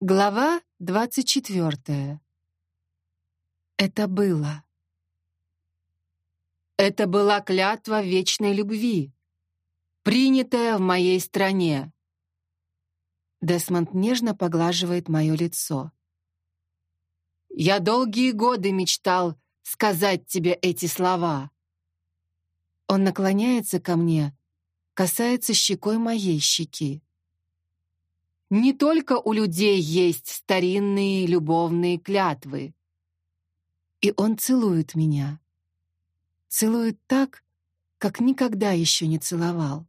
Глава двадцать четвертая. Это было. Это была клятва вечной любви, принятая в моей стране. Десмонд нежно поглаживает мое лицо. Я долгие годы мечтал сказать тебе эти слова. Он наклоняется ко мне, касается щекой моей щеки. Не только у людей есть старинные любовные клятвы. И он целует меня. Целует так, как никогда еще не целовал.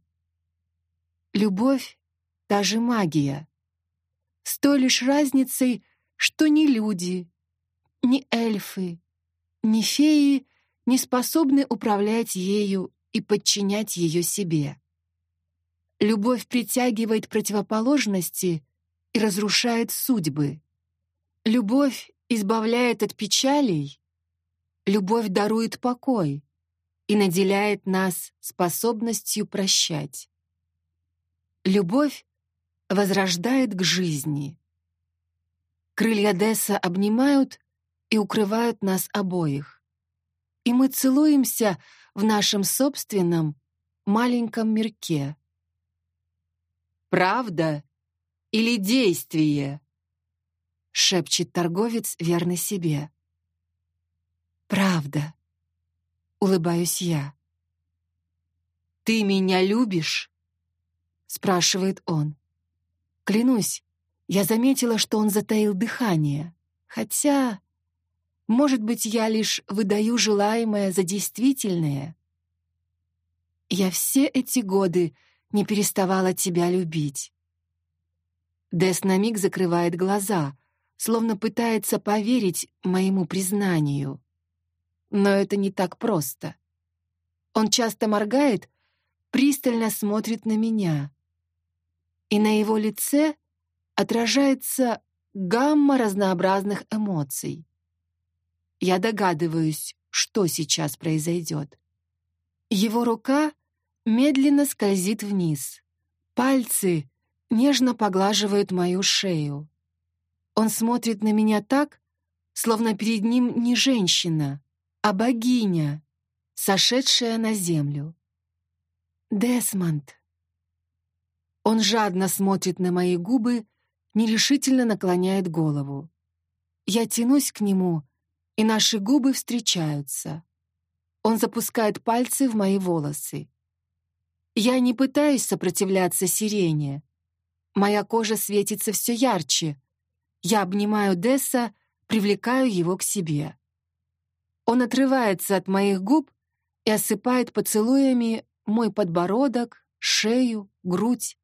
Любовь — та же магия. С той лишь разницей, что ни люди, ни эльфы, ни феи не способны управлять ею и подчинять ее себе. Любовь притягивает противоположности и разрушает судьбы. Любовь избавляет от печалей. Любовь дарует покой и наделяет нас способностью прощать. Любовь возрождает к жизни. Крылья Десса обнимают и укрывают нас обоих. И мы целуемся в нашем собственном маленьком мирке. «Правда или действие?» — шепчет торговец верный себе. «Правда», — улыбаюсь я. «Ты меня любишь?» — спрашивает он. Клянусь, я заметила, что он затаил дыхание, хотя, может быть, я лишь выдаю желаемое за действительное. Я все эти годы не переставала тебя любить. Дес на миг закрывает глаза, словно пытается поверить моему признанию. Но это не так просто. Он часто моргает, пристально смотрит на меня. И на его лице отражается гамма разнообразных эмоций. Я догадываюсь, что сейчас произойдет. Его рука медленно скользит вниз. Пальцы нежно поглаживают мою шею. Он смотрит на меня так, словно перед ним не женщина, а богиня, сошедшая на землю. Десмонд. Он жадно смотрит на мои губы, нерешительно наклоняет голову. Я тянусь к нему, и наши губы встречаются. Он запускает пальцы в мои волосы. Я не пытаюсь сопротивляться сирене. Моя кожа светится все ярче. Я обнимаю Десса, привлекаю его к себе. Он отрывается от моих губ и осыпает поцелуями мой подбородок, шею, грудь.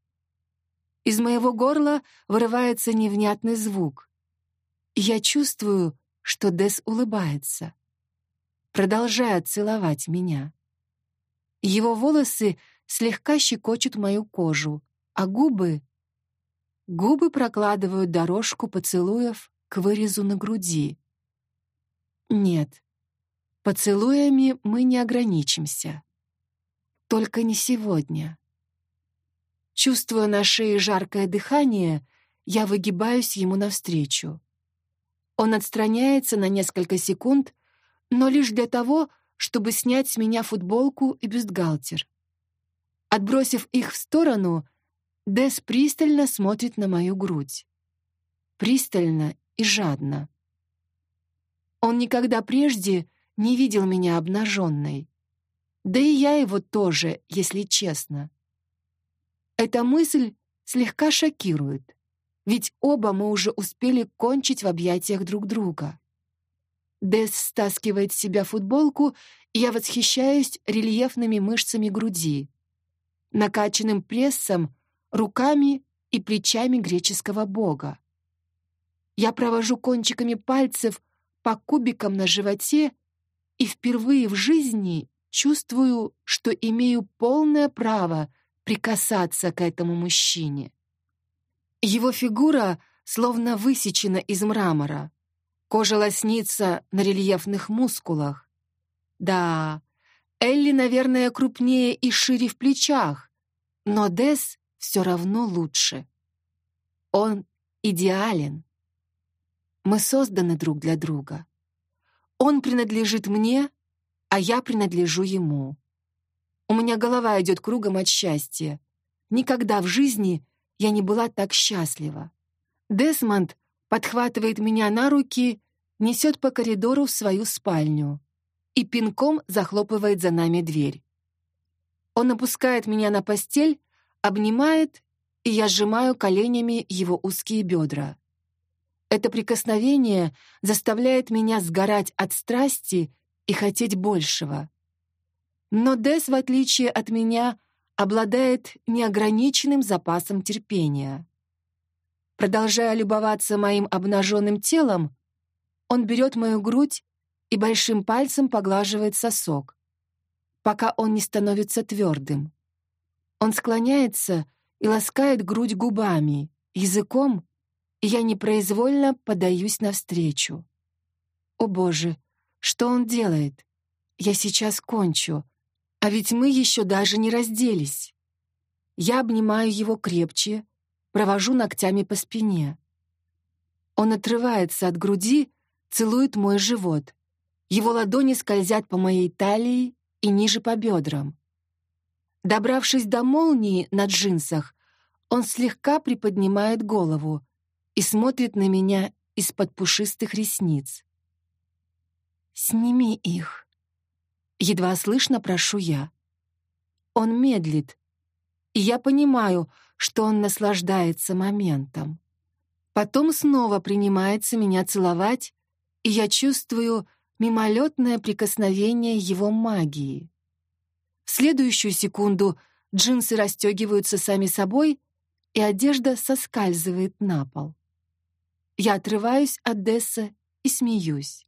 Из моего горла вырывается невнятный звук. Я чувствую, что Дес улыбается. Продолжает целовать меня. Его волосы слегка щекочут мою кожу, а губы... Губы прокладывают дорожку поцелуев к вырезу на груди. Нет, поцелуями мы не ограничимся. Только не сегодня. Чувствуя на шее жаркое дыхание, я выгибаюсь ему навстречу. Он отстраняется на несколько секунд, но лишь для того, чтобы снять с меня футболку и бюстгальтер. Отбросив их в сторону, Дес пристально смотрит на мою грудь. Пристально и жадно. Он никогда прежде не видел меня обнаженной. Да и я его тоже, если честно. Эта мысль слегка шокирует, ведь оба мы уже успели кончить в объятиях друг друга. Дес стаскивает с себя футболку, и я восхищаюсь рельефными мышцами груди накачанным прессом, руками и плечами греческого бога. Я провожу кончиками пальцев по кубикам на животе и впервые в жизни чувствую, что имею полное право прикасаться к этому мужчине. Его фигура словно высечена из мрамора. Кожа лоснится на рельефных мускулах. Да, Элли, наверное, крупнее и шире в плечах, но Дес все равно лучше. Он идеален. Мы созданы друг для друга. Он принадлежит мне, а я принадлежу ему. У меня голова идет кругом от счастья. Никогда в жизни я не была так счастлива. Десмонд подхватывает меня на руки, несет по коридору в свою спальню и пинком захлопывает за нами дверь. Он опускает меня на постель, обнимает, и я сжимаю коленями его узкие бедра. Это прикосновение заставляет меня сгорать от страсти и хотеть большего. Но Дес, в отличие от меня, обладает неограниченным запасом терпения. Продолжая любоваться моим обнаженным телом, он берет мою грудь и большим пальцем поглаживает сосок, пока он не становится твердым. Он склоняется и ласкает грудь губами, языком, и я непроизвольно подаюсь навстречу. О боже, что он делает? Я сейчас кончу, а ведь мы еще даже не разделись. Я обнимаю его крепче, провожу ногтями по спине. Он отрывается от груди, целует мой живот. Его ладони скользят по моей талии и ниже по бедрам. Добравшись до молнии на джинсах, он слегка приподнимает голову и смотрит на меня из-под пушистых ресниц. «Сними их», — едва слышно прошу я. Он медлит, и я понимаю, что он наслаждается моментом. Потом снова принимается меня целовать, и я чувствую мимолетное прикосновение его магии. В следующую секунду джинсы расстегиваются сами собой, и одежда соскальзывает на пол. Я отрываюсь от Десса и смеюсь.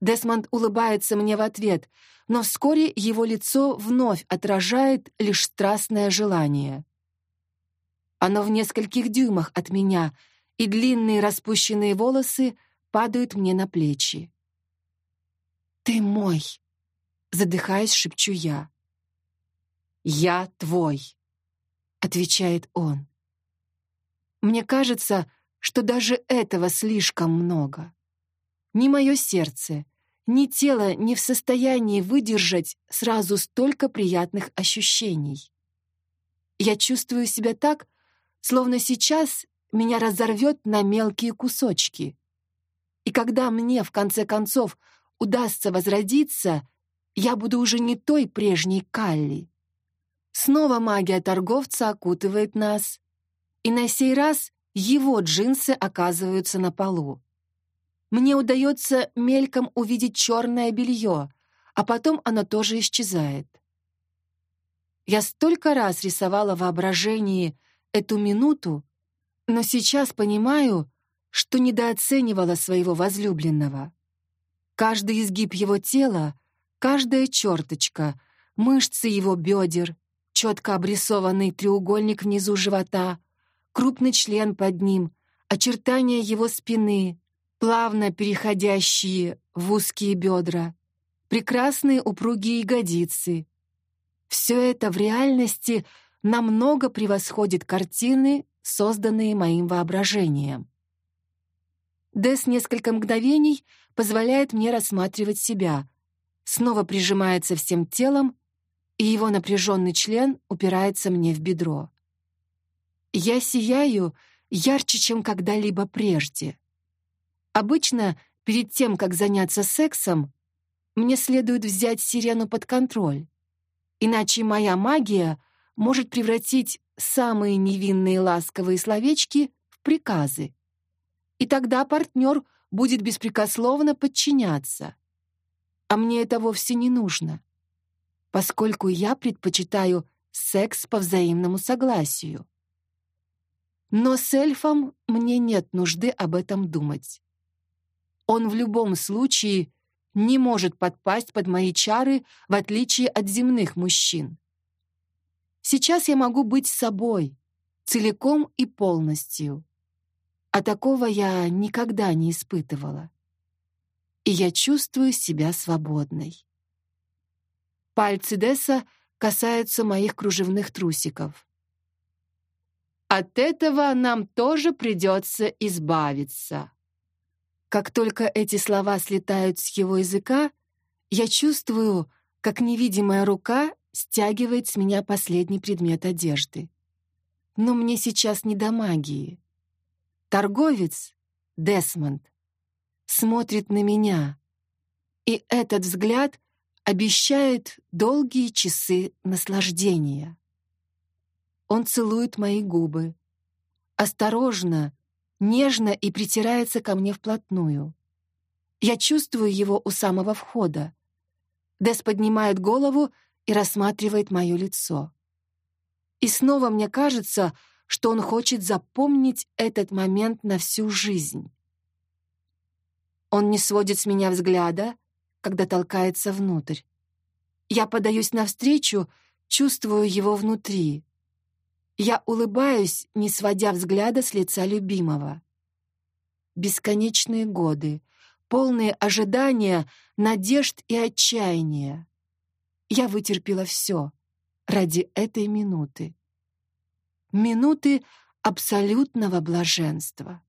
Десмонд улыбается мне в ответ, но вскоре его лицо вновь отражает лишь страстное желание. Оно в нескольких дюймах от меня, и длинные распущенные волосы падают мне на плечи. «Ты мой!» — задыхаясь, шепчу я. «Я твой!» — отвечает он. Мне кажется, что даже этого слишком много. Ни мое сердце, ни тело не в состоянии выдержать сразу столько приятных ощущений. Я чувствую себя так, словно сейчас меня разорвет на мелкие кусочки. И когда мне, в конце концов, удастся возродиться, я буду уже не той прежней Калли. Снова магия торговца окутывает нас, и на сей раз его джинсы оказываются на полу. Мне удается мельком увидеть черное белье, а потом оно тоже исчезает. Я столько раз рисовала в воображении эту минуту, но сейчас понимаю, что недооценивала своего возлюбленного. Каждый изгиб его тела, каждая черточка, мышцы его бедер, четко обрисованный треугольник внизу живота, крупный член под ним, очертания его спины, плавно переходящие в узкие бедра, прекрасные упругие ягодицы. Все это в реальности намного превосходит картины, созданные моим воображением. Дес несколько мгновений позволяет мне рассматривать себя, снова прижимается всем телом, и его напряженный член упирается мне в бедро. Я сияю ярче, чем когда-либо прежде. Обычно, перед тем, как заняться сексом, мне следует взять сирену под контроль, иначе моя магия может превратить самые невинные ласковые словечки в приказы и тогда партнер будет беспрекословно подчиняться. А мне это вовсе не нужно, поскольку я предпочитаю секс по взаимному согласию. Но с эльфом мне нет нужды об этом думать. Он в любом случае не может подпасть под мои чары, в отличие от земных мужчин. Сейчас я могу быть собой, целиком и полностью а такого я никогда не испытывала. И я чувствую себя свободной. Пальцы Десса касаются моих кружевных трусиков. От этого нам тоже придется избавиться. Как только эти слова слетают с его языка, я чувствую, как невидимая рука стягивает с меня последний предмет одежды. Но мне сейчас не до магии. Торговец, Десмонд, смотрит на меня, и этот взгляд обещает долгие часы наслаждения. Он целует мои губы. Осторожно, нежно и притирается ко мне вплотную. Я чувствую его у самого входа. Дес поднимает голову и рассматривает мое лицо. И снова мне кажется, что он хочет запомнить этот момент на всю жизнь. Он не сводит с меня взгляда, когда толкается внутрь. Я подаюсь навстречу, чувствую его внутри. Я улыбаюсь, не сводя взгляда с лица любимого. Бесконечные годы, полные ожидания, надежд и отчаяния. Я вытерпела все ради этой минуты. Минуты абсолютного блаженства.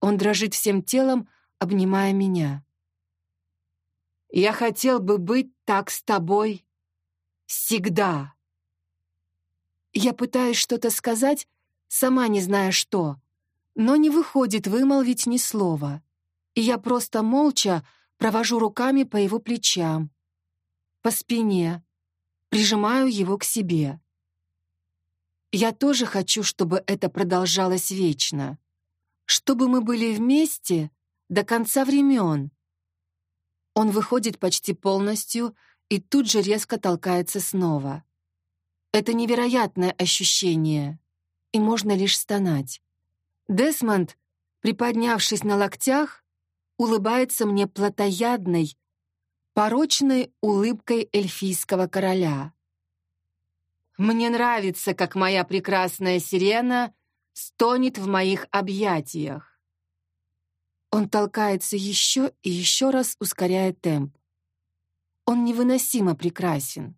Он дрожит всем телом, обнимая меня. «Я хотел бы быть так с тобой всегда». Я пытаюсь что-то сказать, сама не зная что, но не выходит вымолвить ни слова. И я просто молча провожу руками по его плечам, по спине, прижимаю его к себе. Я тоже хочу, чтобы это продолжалось вечно, чтобы мы были вместе до конца времен. Он выходит почти полностью и тут же резко толкается снова. Это невероятное ощущение, и можно лишь стонать. Десмонд, приподнявшись на локтях, улыбается мне плотоядной, порочной улыбкой эльфийского короля. Мне нравится, как моя прекрасная сирена стонет в моих объятиях. Он толкается еще и еще раз ускоряя темп. Он невыносимо прекрасен.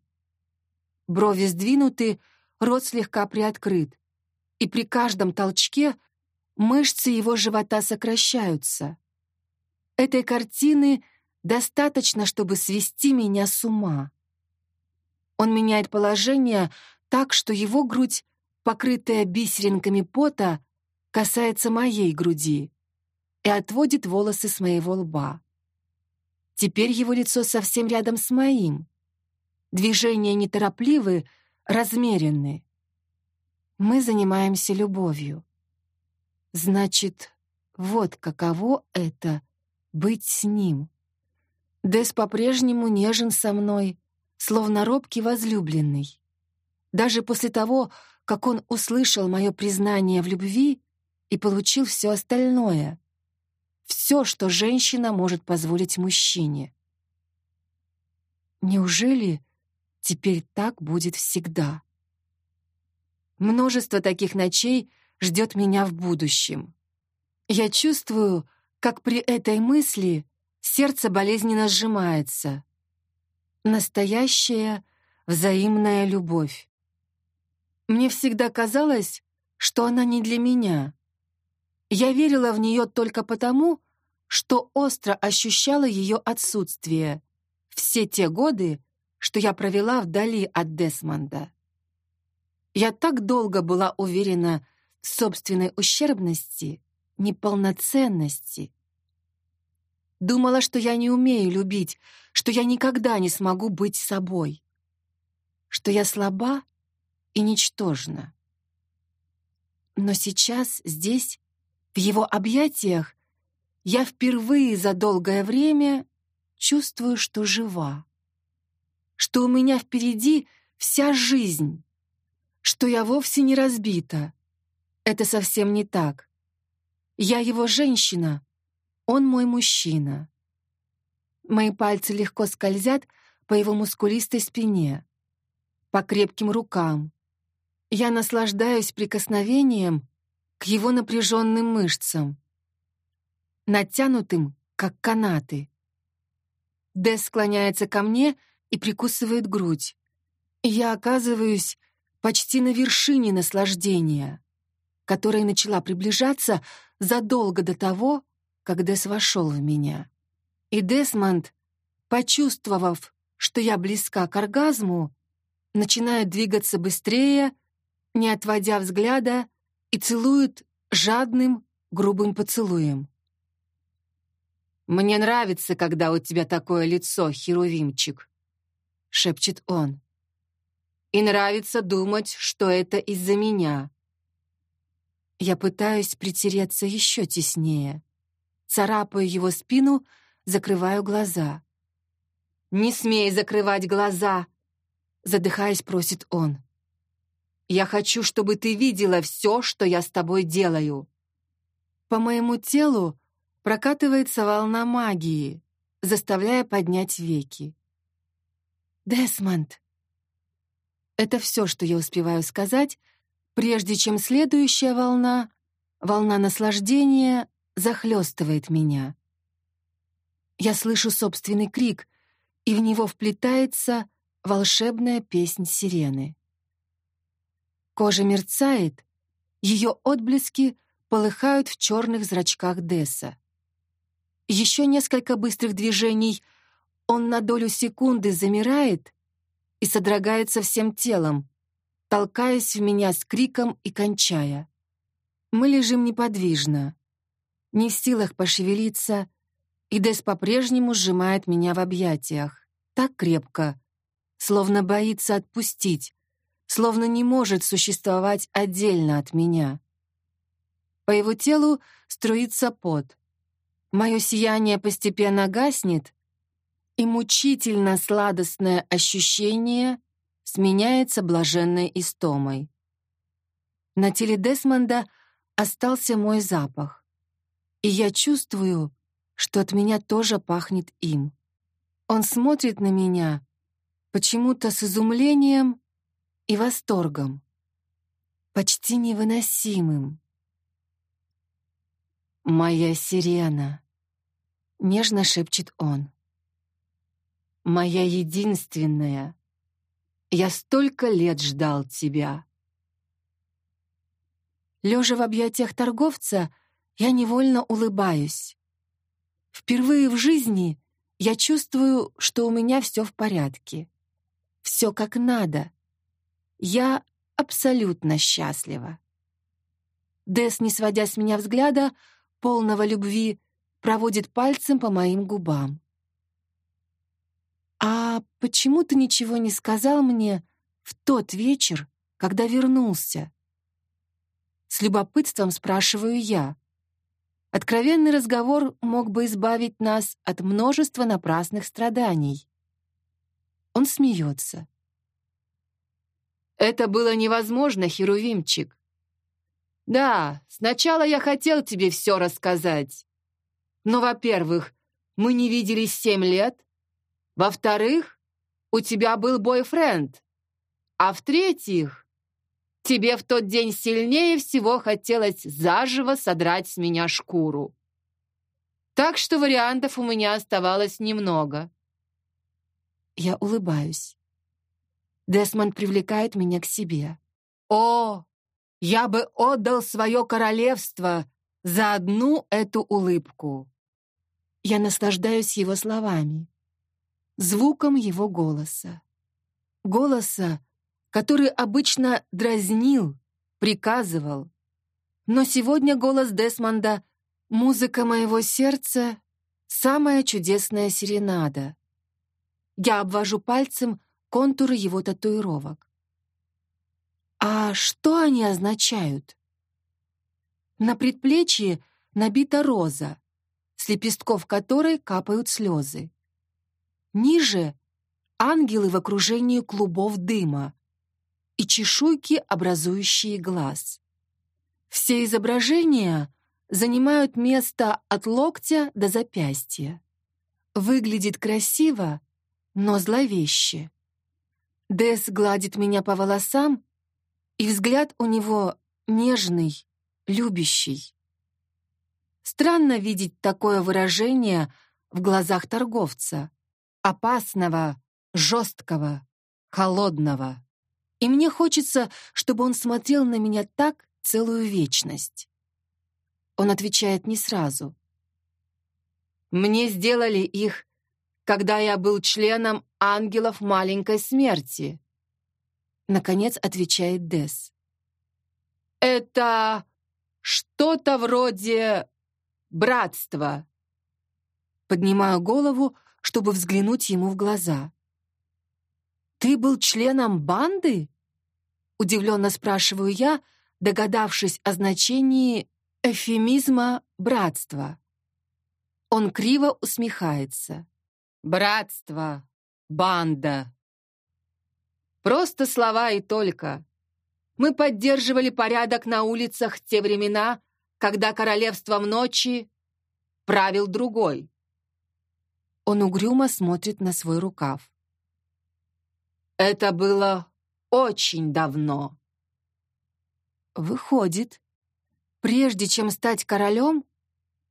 Брови сдвинуты, рот слегка приоткрыт. И при каждом толчке мышцы его живота сокращаются. Этой картины достаточно, чтобы свести меня с ума. Он меняет положение так, что его грудь, покрытая бисеринками пота, касается моей груди и отводит волосы с моего лба. Теперь его лицо совсем рядом с моим. Движения неторопливы, размеренны. Мы занимаемся любовью. Значит, вот каково это — быть с ним. Дес по-прежнему нежен со мной, словно робкий возлюбленный. Даже после того, как он услышал мое признание в любви и получил все остальное. Все, что женщина может позволить мужчине. Неужели Теперь так будет всегда. Множество таких ночей ждет меня в будущем. Я чувствую, как при этой мысли сердце болезненно сжимается. Настоящая взаимная любовь. Мне всегда казалось, что она не для меня. Я верила в нее только потому, что остро ощущала ее отсутствие все те годы, что я провела вдали от Десмонда. Я так долго была уверена в собственной ущербности, неполноценности. Думала, что я не умею любить, что я никогда не смогу быть собой, что я слаба и ничтожна. Но сейчас, здесь, в его объятиях, я впервые за долгое время чувствую, что жива что у меня впереди вся жизнь, что я вовсе не разбита. Это совсем не так. Я его женщина, он мой мужчина. Мои пальцы легко скользят по его мускулистой спине, по крепким рукам. Я наслаждаюсь прикосновением к его напряженным мышцам, натянутым, как канаты. Дес склоняется ко мне и прикусывает грудь. Я оказываюсь почти на вершине наслаждения, которое начала приближаться задолго до того, как Дес вошел в меня. И Десмонд, почувствовав, что я близка к оргазму, начинает двигаться быстрее, не отводя взгляда, и целует жадным, грубым поцелуем. «Мне нравится, когда у тебя такое лицо, Херувимчик», — шепчет он. «И нравится думать, что это из-за меня». Я пытаюсь притереться еще теснее. Царапаю его спину, закрываю глаза. «Не смей закрывать глаза!» Задыхаясь, просит он. «Я хочу, чтобы ты видела все, что я с тобой делаю». По моему телу прокатывается волна магии, заставляя поднять веки. «Десмонд!» Это все, что я успеваю сказать, прежде чем следующая волна, волна наслаждения, захлестывает меня. Я слышу собственный крик, и в него вплетается волшебная песнь сирены. Кожа мерцает, ее отблески полыхают в черных зрачках Десса. Еще несколько быстрых движений, он на долю секунды замирает и содрогается всем телом, толкаясь в меня с криком и кончая. Мы лежим неподвижно, не в силах пошевелиться, и Дес по-прежнему сжимает меня в объятиях, так крепко, словно боится отпустить, словно не может существовать отдельно от меня. По его телу струится пот, Мое сияние постепенно гаснет, и мучительно сладостное ощущение сменяется блаженной истомой. На теле Десмонда остался мой запах, и я чувствую, что от меня тоже пахнет им. Он смотрит на меня почему-то с изумлением и восторгом, почти невыносимым. «Моя сирена», — нежно шепчет он. «Моя единственная. Я столько лет ждал тебя». Лежа в объятиях торговца, я невольно улыбаюсь. Впервые в жизни я чувствую, что у меня все в порядке. Все как надо. Я абсолютно счастлива. Дес, не сводя с меня взгляда, полного любви, проводит пальцем по моим губам. «А почему ты ничего не сказал мне в тот вечер, когда вернулся?» С любопытством спрашиваю я. Откровенный разговор мог бы избавить нас от множества напрасных страданий. Он смеется. «Это было невозможно, Херувимчик. Да, сначала я хотел тебе все рассказать. Но, во-первых, мы не виделись семь лет. Во-вторых, у тебя был бойфренд. А в-третьих, тебе в тот день сильнее всего хотелось заживо содрать с меня шкуру. Так что вариантов у меня оставалось немного. Я улыбаюсь. Десмонд привлекает меня к себе. О, я бы отдал свое королевство за одну эту улыбку. Я наслаждаюсь его словами, звуком его голоса. Голоса, который обычно дразнил, приказывал. Но сегодня голос Десмонда — музыка моего сердца, самая чудесная серенада. Я обвожу пальцем контуры его татуировок. А что они означают? На предплечье набита роза, с лепестков которой капают слезы. Ниже — ангелы в окружении клубов дыма и чешуйки, образующие глаз. Все изображения занимают место от локтя до запястья. Выглядит красиво, но зловеще. Дес гладит меня по волосам и взгляд у него нежный, любящий. Странно видеть такое выражение в глазах торговца. Опасного, жесткого, холодного. И мне хочется, чтобы он смотрел на меня так целую вечность. Он отвечает не сразу. «Мне сделали их, когда я был членом ангелов маленькой смерти», наконец отвечает Дес. «Это что-то вроде братства». Поднимаю голову, чтобы взглянуть ему в глаза. «Ты был членом банды?» Удивленно спрашиваю я, догадавшись о значении эфемизма «братство». Он криво усмехается. «Братство, банда». Просто слова и только. Мы поддерживали порядок на улицах в те времена, когда королевством ночи правил другой. Он угрюмо смотрит на свой рукав. Это было очень давно. Выходит, прежде чем стать королем,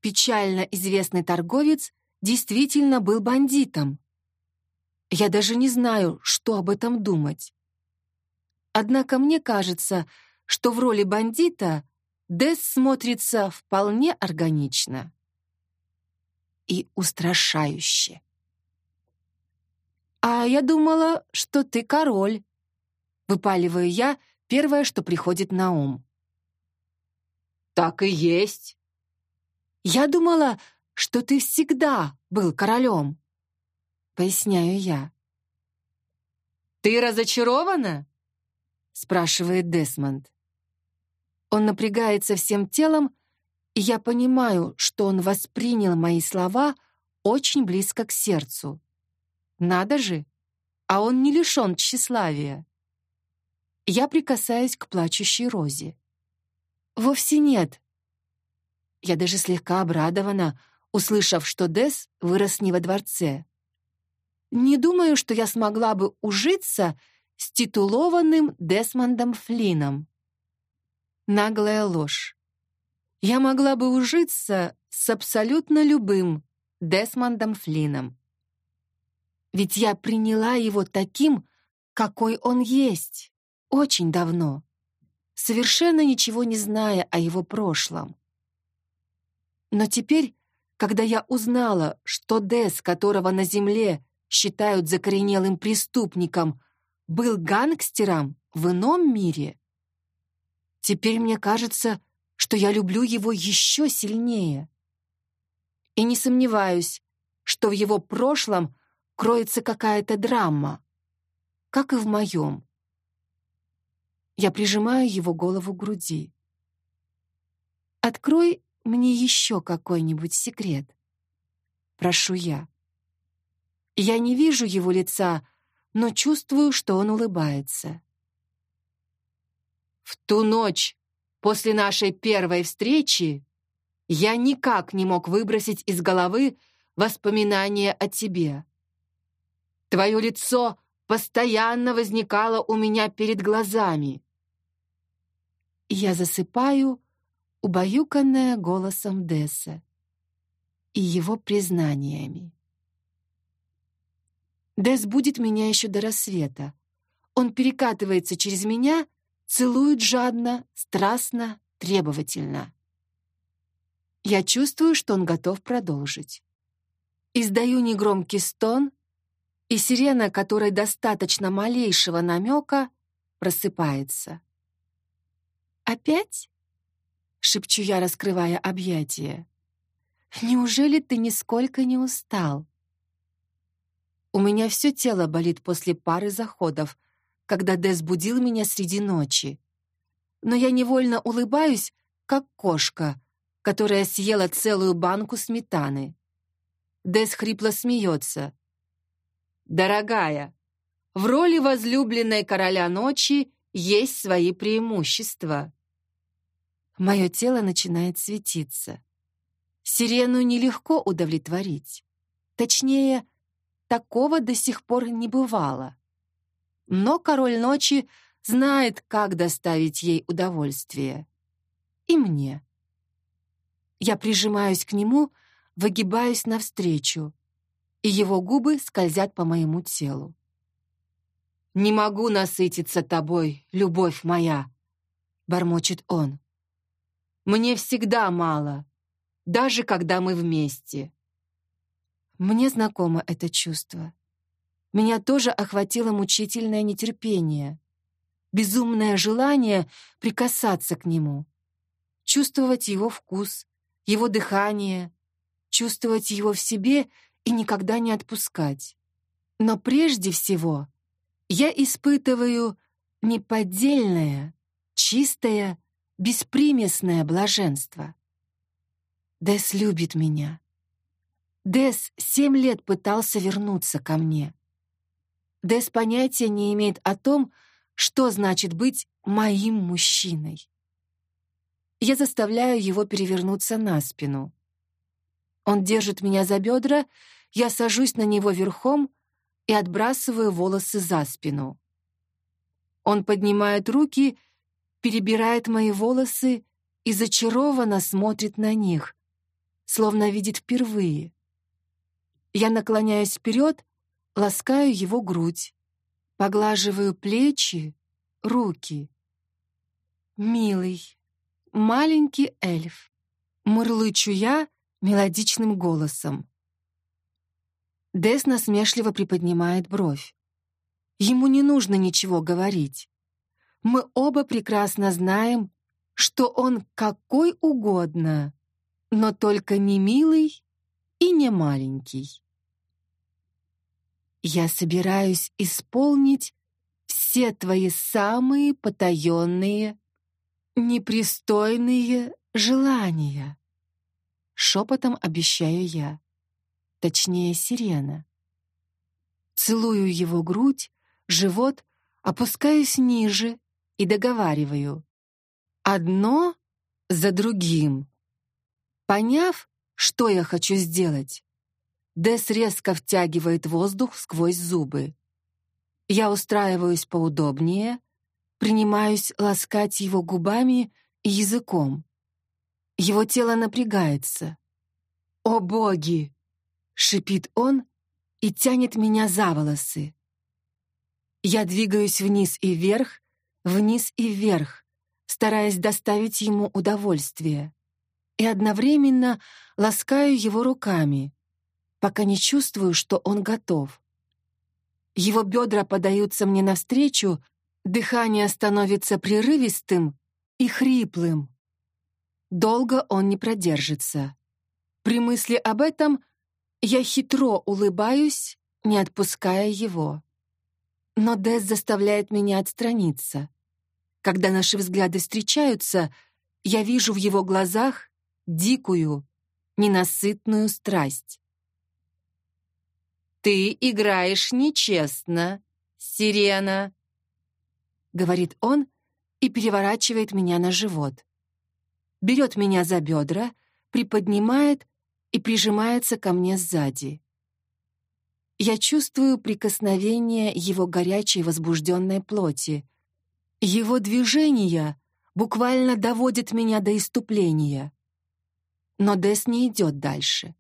печально известный торговец действительно был бандитом. Я даже не знаю, что об этом думать. Однако мне кажется, что в роли бандита Дес смотрится вполне органично и устрашающе. «А я думала, что ты король», — выпаливаю я первое, что приходит на ум. «Так и есть». «Я думала, что ты всегда был королем», — поясняю я. «Ты разочарована?» — спрашивает Десмонд. Он напрягается всем телом, и я понимаю, что он воспринял мои слова очень близко к сердцу. Надо же, а он не лишен тщеславия. Я прикасаюсь к плачущей розе. Вовсе нет. Я даже слегка обрадована, услышав, что Дес вырос не во дворце. Не думаю, что я смогла бы ужиться с титулованным Десмондом Флином. Наглая ложь. Я могла бы ужиться с абсолютно любым Десмондом Флином. Ведь я приняла его таким, какой он есть, очень давно, совершенно ничего не зная о его прошлом. Но теперь, когда я узнала, что Дес, которого на земле считают закоренелым преступником, был гангстером в ином мире, теперь мне кажется, что я люблю его еще сильнее. И не сомневаюсь, что в его прошлом кроется какая-то драма, как и в моем. Я прижимаю его голову к груди. «Открой мне еще какой-нибудь секрет», — прошу я. Я не вижу его лица, но чувствую, что он улыбается. В ту ночь, после нашей первой встречи, я никак не мог выбросить из головы воспоминания о тебе. Твое лицо постоянно возникало у меня перед глазами. Я засыпаю, убаюканная голосом Десса и его признаниями. Десс будет меня еще до рассвета. Он перекатывается через меня, целует жадно, страстно, требовательно. Я чувствую, что он готов продолжить. Издаю негромкий стон, и сирена, которой достаточно малейшего намека, просыпается. «Опять?» — шепчу я, раскрывая объятия. «Неужели ты нисколько не устал?» У меня все тело болит после пары заходов, когда Дес будил меня среди ночи. Но я невольно улыбаюсь, как кошка, которая съела целую банку сметаны. Дес хрипло смеется — Дорогая, в роли возлюбленной короля ночи есть свои преимущества. Мое тело начинает светиться. Сирену нелегко удовлетворить. Точнее, такого до сих пор не бывало. Но король ночи знает, как доставить ей удовольствие. И мне. Я прижимаюсь к нему, выгибаюсь навстречу, и его губы скользят по моему телу. «Не могу насытиться тобой, любовь моя», — бормочет он. «Мне всегда мало, даже когда мы вместе». Мне знакомо это чувство. Меня тоже охватило мучительное нетерпение, безумное желание прикасаться к нему, чувствовать его вкус, его дыхание, чувствовать его в себе и никогда не отпускать. Но прежде всего я испытываю неподдельное, чистое, беспримесное блаженство. Дес любит меня. Дес семь лет пытался вернуться ко мне. Дес понятия не имеет о том, что значит быть моим мужчиной. Я заставляю его перевернуться на спину. Он держит меня за бедра, я сажусь на него верхом и отбрасываю волосы за спину. Он поднимает руки, перебирает мои волосы и зачарованно смотрит на них, словно видит впервые. Я наклоняюсь вперед, ласкаю его грудь, поглаживаю плечи, руки. «Милый, маленький эльф», — мурлычу я мелодичным голосом. Дес насмешливо приподнимает бровь. Ему не нужно ничего говорить. Мы оба прекрасно знаем, что он какой угодно, но только не милый и не маленький. Я собираюсь исполнить все твои самые потаенные, непристойные желания. Шепотом обещаю я. Точнее, сирена. Целую его грудь, живот, опускаюсь ниже и договариваю. Одно за другим. Поняв, что я хочу сделать, Дес резко втягивает воздух сквозь зубы. Я устраиваюсь поудобнее, принимаюсь ласкать его губами и языком. Его тело напрягается. «О боги!» — шипит он и тянет меня за волосы. Я двигаюсь вниз и вверх, вниз и вверх, стараясь доставить ему удовольствие, и одновременно ласкаю его руками, пока не чувствую, что он готов. Его бедра подаются мне навстречу, дыхание становится прерывистым и хриплым. Долго он не продержится. При мысли об этом я хитро улыбаюсь, не отпуская его. Но Дэс заставляет меня отстраниться. Когда наши взгляды встречаются, я вижу в его глазах дикую, ненасытную страсть. «Ты играешь нечестно, сирена», — говорит он и переворачивает меня на живот. Берет меня за бедра, приподнимает и прижимается ко мне сзади. Я чувствую прикосновение его горячей возбужденной плоти. Его движения буквально доводят меня до иступления. Но Дес не идет дальше.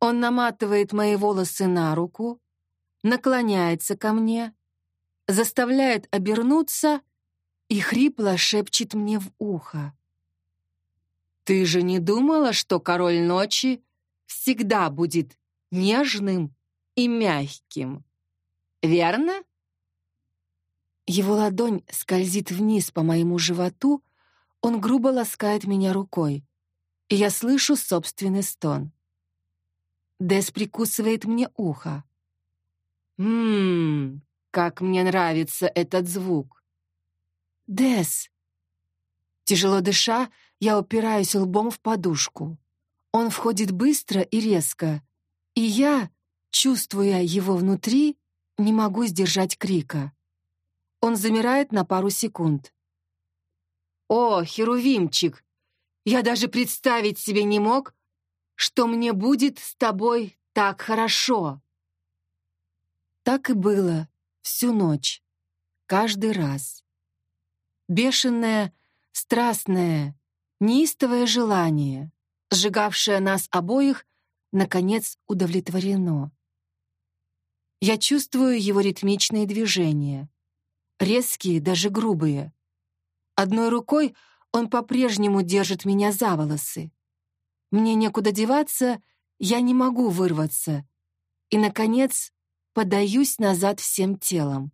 Он наматывает мои волосы на руку, наклоняется ко мне, заставляет обернуться и хрипло шепчет мне в ухо. «Ты же не думала, что король ночи всегда будет нежным и мягким, верно?» Его ладонь скользит вниз по моему животу, он грубо ласкает меня рукой, и я слышу собственный стон. Дес прикусывает мне ухо. «Ммм, как мне нравится этот звук!» «Дес!» Тяжело дыша, я упираюсь лбом в подушку. Он входит быстро и резко, и я, чувствуя его внутри, не могу сдержать крика. Он замирает на пару секунд. «О, Херувимчик! Я даже представить себе не мог, что мне будет с тобой так хорошо. Так и было всю ночь, каждый раз. Бешеное, страстное, неистовое желание, сжигавшее нас обоих, наконец удовлетворено. Я чувствую его ритмичные движения, резкие, даже грубые. Одной рукой он по-прежнему держит меня за волосы. Мне некуда деваться, я не могу вырваться. И, наконец, подаюсь назад всем телом.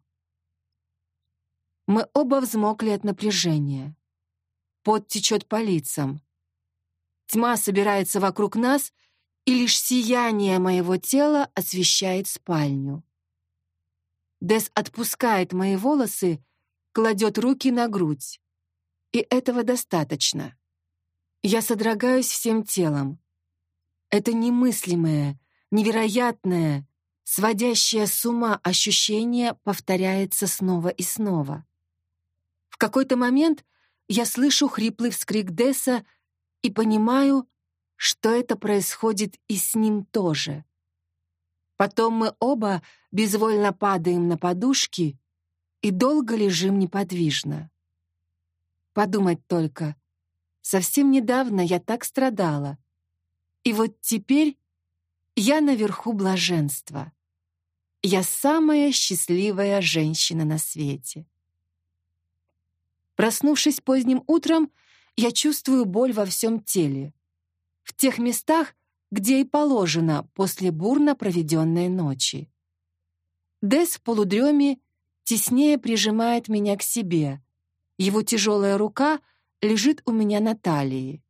Мы оба взмокли от напряжения. Пот течет по лицам. Тьма собирается вокруг нас, и лишь сияние моего тела освещает спальню. Дес отпускает мои волосы, кладет руки на грудь. И этого достаточно. Я содрогаюсь всем телом. Это немыслимое, невероятное, сводящее с ума ощущение повторяется снова и снова. В какой-то момент я слышу хриплый вскрик Десса и понимаю, что это происходит и с ним тоже. Потом мы оба безвольно падаем на подушки и долго лежим неподвижно. Подумать только, совсем недавно я так страдала. И вот теперь я наверху блаженства. Я самая счастливая женщина на свете. Проснувшись поздним утром, я чувствую боль во всем теле. В тех местах, где и положено после бурно проведенной ночи. Дес в полудреме теснее прижимает меня к себе. Его тяжелая рука лежит у меня на талии.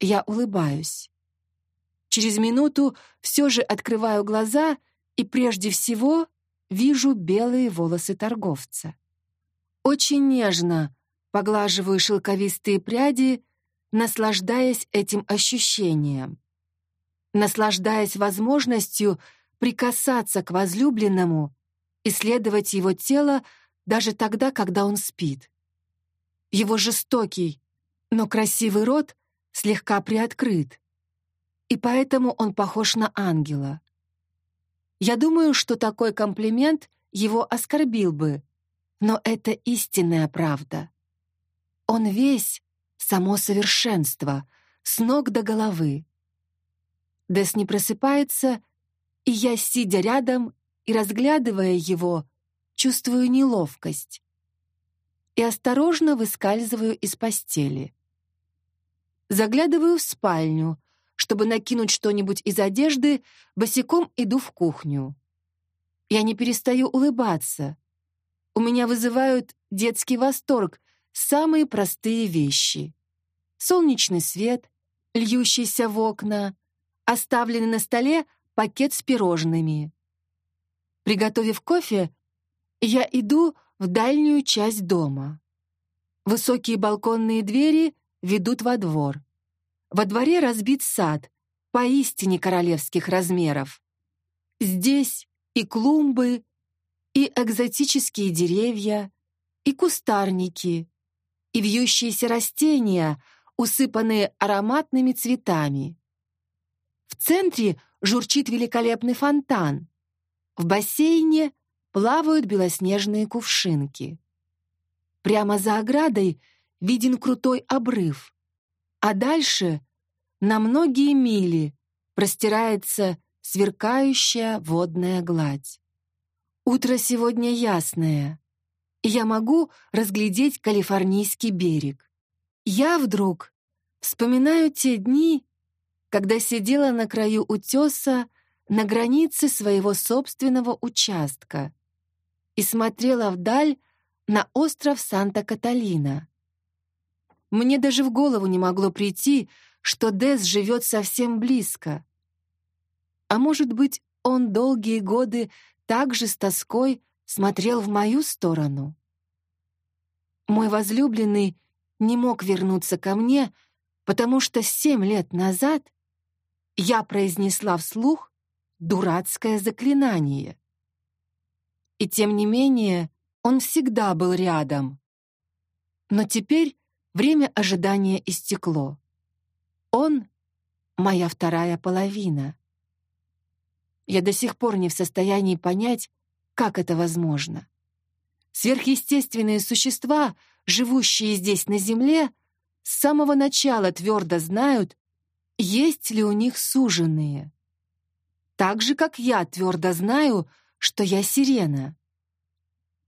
Я улыбаюсь. Через минуту все же открываю глаза и прежде всего вижу белые волосы торговца. Очень нежно поглаживаю шелковистые пряди, наслаждаясь этим ощущением. Наслаждаясь возможностью прикасаться к возлюбленному, исследовать его тело даже тогда, когда он спит. Его жестокий, но красивый рот слегка приоткрыт, и поэтому он похож на ангела. Я думаю, что такой комплимент его оскорбил бы, но это истинная правда. Он весь само совершенство, с ног до головы. Дес не просыпается, и я, сидя рядом и разглядывая его, чувствую неловкость и осторожно выскальзываю из постели. Заглядываю в спальню, чтобы накинуть что-нибудь из одежды, босиком иду в кухню. Я не перестаю улыбаться. У меня вызывают детский восторг самые простые вещи. Солнечный свет, льющийся в окна, оставленный на столе пакет с пирожными. Приготовив кофе, я иду в дальнюю часть дома. Высокие балконные двери ведут во двор. Во дворе разбит сад, поистине королевских размеров. Здесь и клумбы, и экзотические деревья, и кустарники, и вьющиеся растения, усыпанные ароматными цветами. В центре журчит великолепный фонтан. В бассейне плавают белоснежные кувшинки. Прямо за оградой виден крутой обрыв, а дальше на многие мили простирается сверкающая водная гладь. Утро сегодня ясное я могу разглядеть калифорнийский берег. Я вдруг вспоминаю те дни, когда сидела на краю утеса на границе своего собственного участка и смотрела вдаль на остров Санта-Каталина. Мне даже в голову не могло прийти, что Дес живет совсем близко. А может быть, он долгие годы также с тоской смотрел в мою сторону. Мой возлюбленный не мог вернуться ко мне, потому что семь лет назад я произнесла вслух дурацкое заклинание. И тем не менее он всегда был рядом. Но теперь время ожидания истекло. Он — моя вторая половина. Я до сих пор не в состоянии понять, как это возможно? Сверхъестественные существа, живущие здесь на Земле, с самого начала твердо знают, есть ли у них суженые. Так же, как я твердо знаю, что я сирена.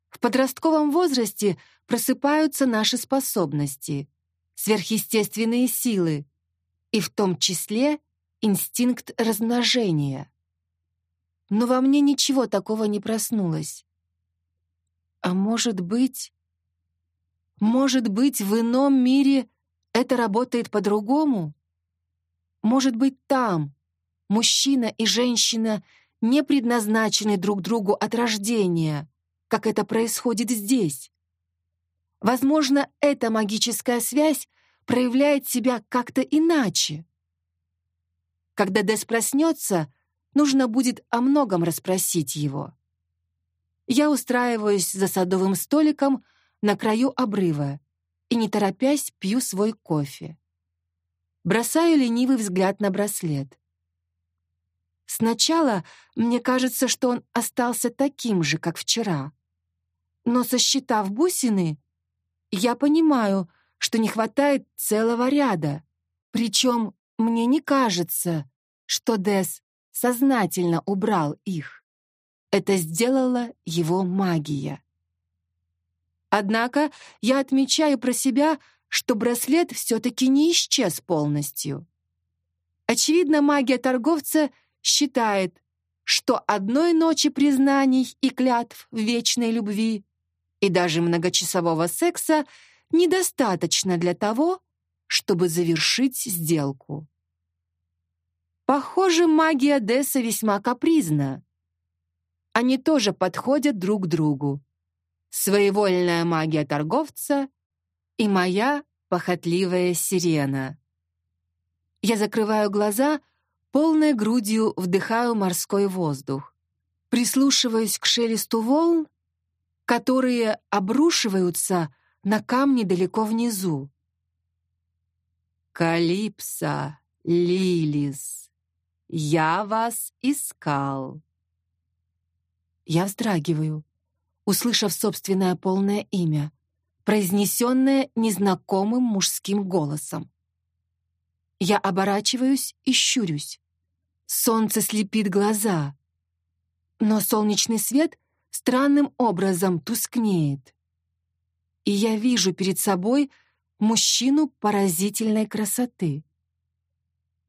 В подростковом возрасте просыпаются наши способности, сверхъестественные силы, и в том числе инстинкт размножения. Но во мне ничего такого не проснулось. А может быть... Может быть, в ином мире это работает по-другому? Может быть, там мужчина и женщина не предназначены друг другу от рождения, как это происходит здесь. Возможно, эта магическая связь проявляет себя как-то иначе. Когда Дес проснется, нужно будет о многом расспросить его. Я устраиваюсь за садовым столиком на краю обрыва и, не торопясь, пью свой кофе. Бросаю ленивый взгляд на браслет. Сначала мне кажется, что он остался таким же, как вчера. Но сосчитав бусины, я понимаю, что не хватает целого ряда. Причем мне не кажется, что Дес сознательно убрал их. Это сделала его магия. Однако я отмечаю про себя, что браслет все-таки не исчез полностью. Очевидно, магия торговца считает, что одной ночи признаний и клятв в вечной любви и даже многочасового секса недостаточно для того, чтобы завершить сделку. Похоже, магия Десса весьма капризна. Они тоже подходят друг другу. Своевольная магия торговца и моя похотливая сирена. Я закрываю глаза, полной грудью вдыхаю морской воздух, прислушиваюсь к шелесту волн которые обрушиваются на камни далеко внизу. «Калипсо, Лилис, я вас искал». Я вздрагиваю, услышав собственное полное имя, произнесенное незнакомым мужским голосом. Я оборачиваюсь и щурюсь. Солнце слепит глаза, но солнечный свет странным образом тускнеет. И я вижу перед собой мужчину поразительной красоты.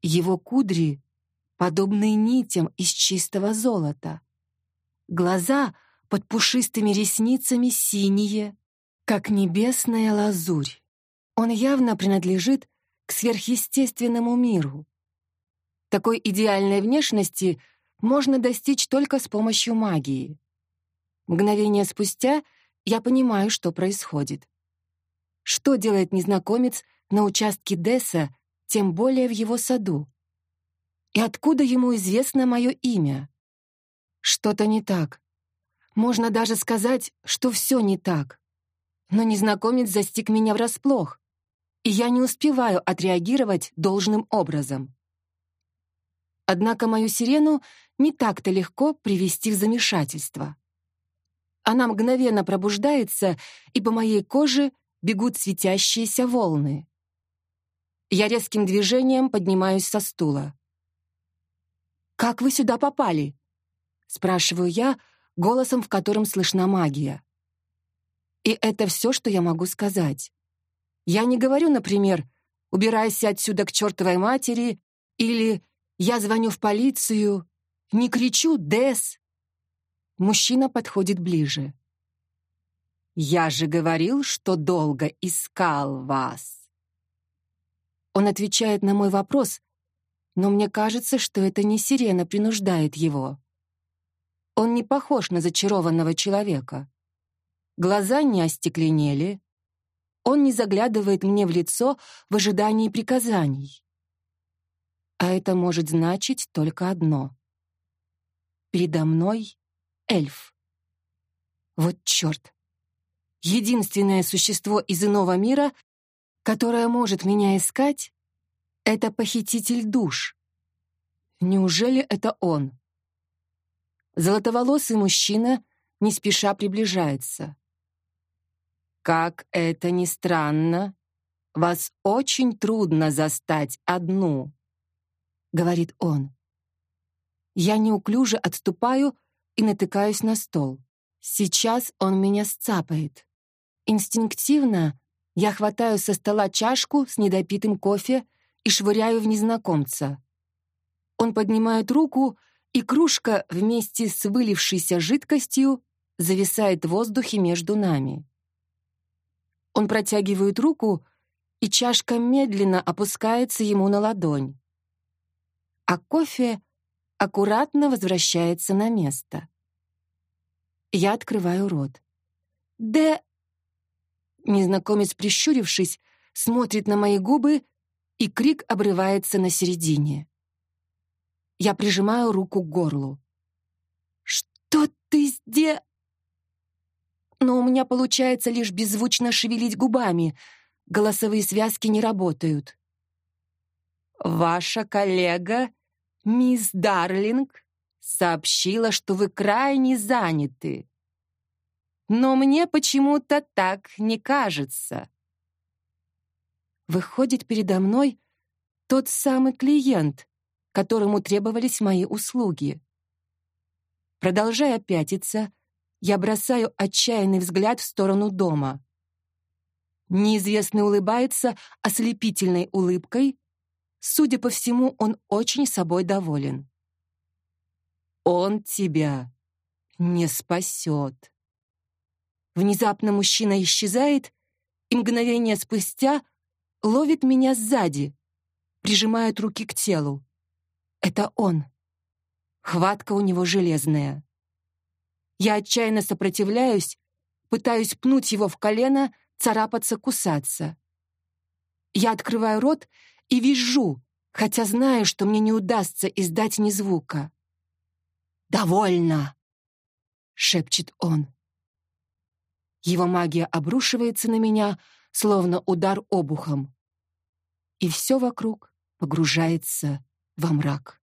Его кудри подобны нитям из чистого золота. Глаза под пушистыми ресницами синие, как небесная лазурь. Он явно принадлежит к сверхъестественному миру. Такой идеальной внешности можно достичь только с помощью магии. Мгновение спустя я понимаю, что происходит. Что делает незнакомец на участке Десса, тем более в его саду? И откуда ему известно мое имя? Что-то не так. Можно даже сказать, что все не так. Но незнакомец застиг меня врасплох, и я не успеваю отреагировать должным образом. Однако мою сирену не так-то легко привести в замешательство. Она мгновенно пробуждается, и по моей коже бегут светящиеся волны. Я резким движением поднимаюсь со стула. «Как вы сюда попали?» — спрашиваю я, голосом, в котором слышна магия. И это все, что я могу сказать. Я не говорю, например, «убирайся отсюда к чертовой матери» или «я звоню в полицию», не кричу «Дес», Мужчина подходит ближе. «Я же говорил, что долго искал вас!» Он отвечает на мой вопрос, но мне кажется, что это не сирена принуждает его. Он не похож на зачарованного человека. Глаза не остекленели. Он не заглядывает мне в лицо в ожидании приказаний. А это может значить только одно. Передо мной эльф. Вот черт. Единственное существо из иного мира, которое может меня искать, это похититель душ. Неужели это он? Золотоволосый мужчина не спеша приближается. Как это ни странно, вас очень трудно застать одну, говорит он. Я неуклюже отступаю и натыкаюсь на стол. Сейчас он меня сцапает. Инстинктивно я хватаю со стола чашку с недопитым кофе и швыряю в незнакомца. Он поднимает руку, и кружка вместе с вылившейся жидкостью зависает в воздухе между нами. Он протягивает руку, и чашка медленно опускается ему на ладонь. А кофе аккуратно возвращается на место. Я открываю рот. «Де...» Незнакомец, прищурившись, смотрит на мои губы, и крик обрывается на середине. Я прижимаю руку к горлу. «Что ты сделал?» Но у меня получается лишь беззвучно шевелить губами. Голосовые связки не работают. «Ваша коллега, мисс Дарлинг, сообщила, что вы крайне заняты. Но мне почему-то так не кажется». Выходит передо мной тот самый клиент, которому требовались мои услуги. Продолжая пятиться, я бросаю отчаянный взгляд в сторону дома. Неизвестный улыбается ослепительной улыбкой. Судя по всему, он очень собой доволен. «Он тебя не спасет». Внезапно мужчина исчезает, и мгновение спустя ловит меня сзади, прижимает руки к телу. Это он. Хватка у него железная. Я отчаянно сопротивляюсь, пытаюсь пнуть его в колено, царапаться, кусаться. Я открываю рот и вижу, хотя знаю, что мне не удастся издать ни звука. «Довольно!» — шепчет он. Его магия обрушивается на меня, словно удар обухом. И все вокруг погружается во мрак.